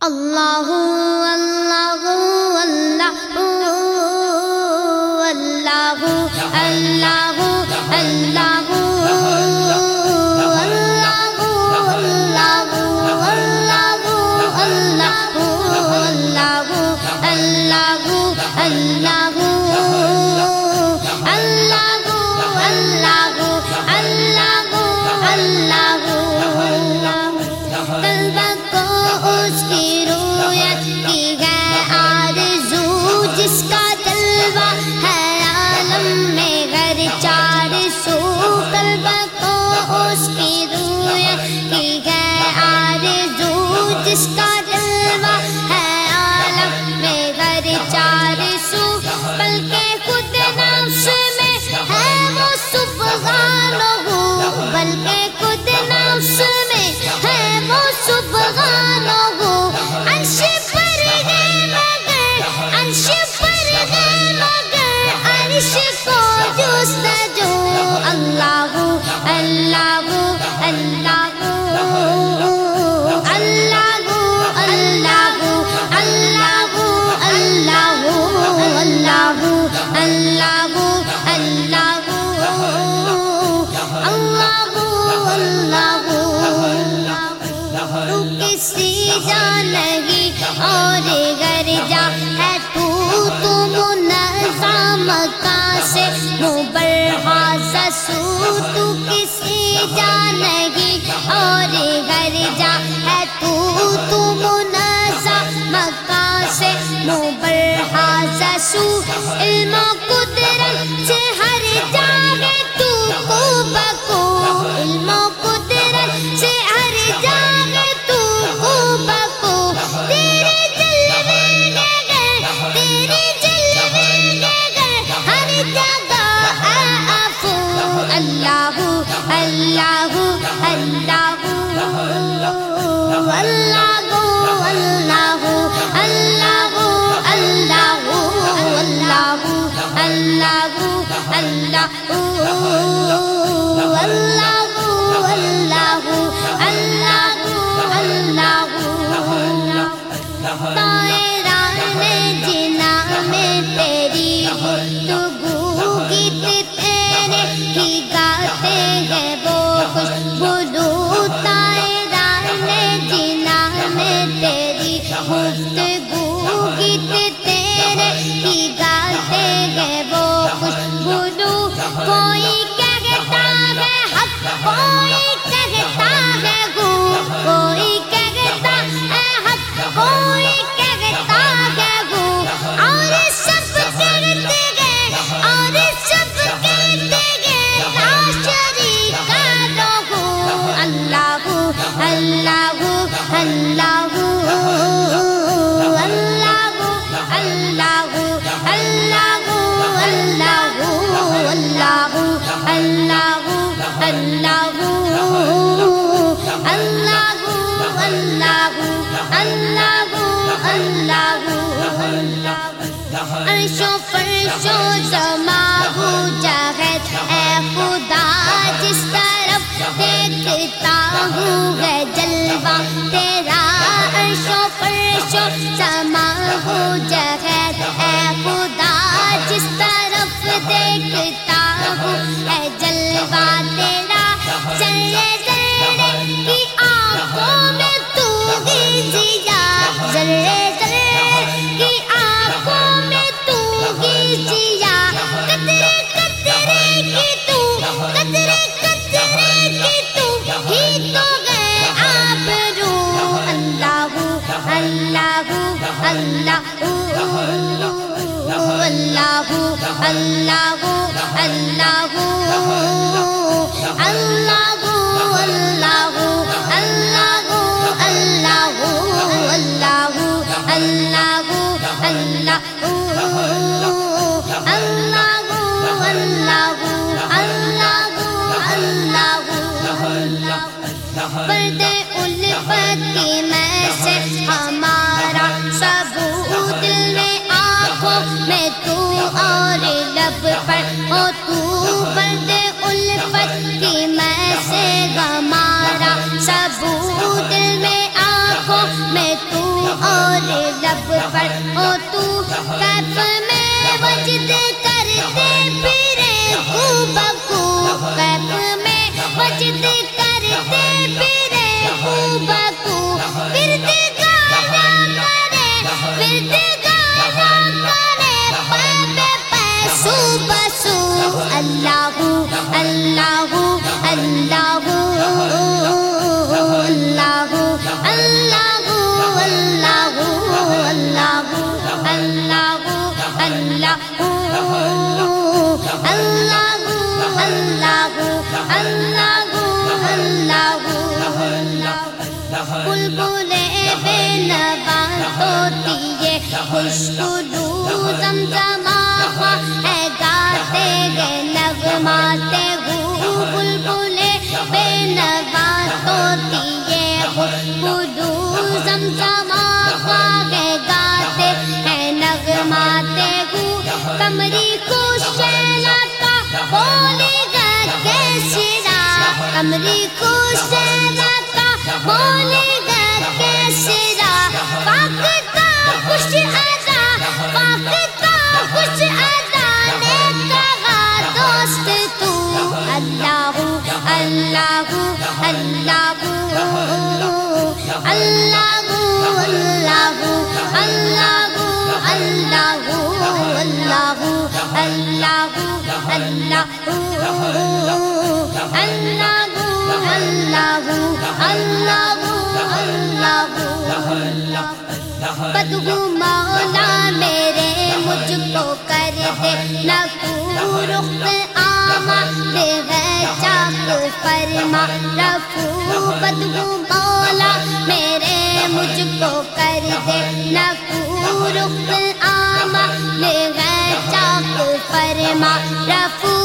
اللہ جس کا جا لگی اور گر جا ہے تو تم نظام کا سے؟ مبرحا سسو تو کسی جا لگی اور گر جا اللہ اللہ اللہ اللہ اللہ اللہ اللہ اللہ اللہ اللہ اللہ اللہ ہو جاہد خدا جس طرف دیکھتا ہوں غد پردے اللہ اللہ اللہ بدگو مولا میرے مجھ کو کر دے نہ آما بے ویچا فرما رفو بدگو مولا میرے مجھ کو کر دے رخ آما بے ویچا فرما، رفو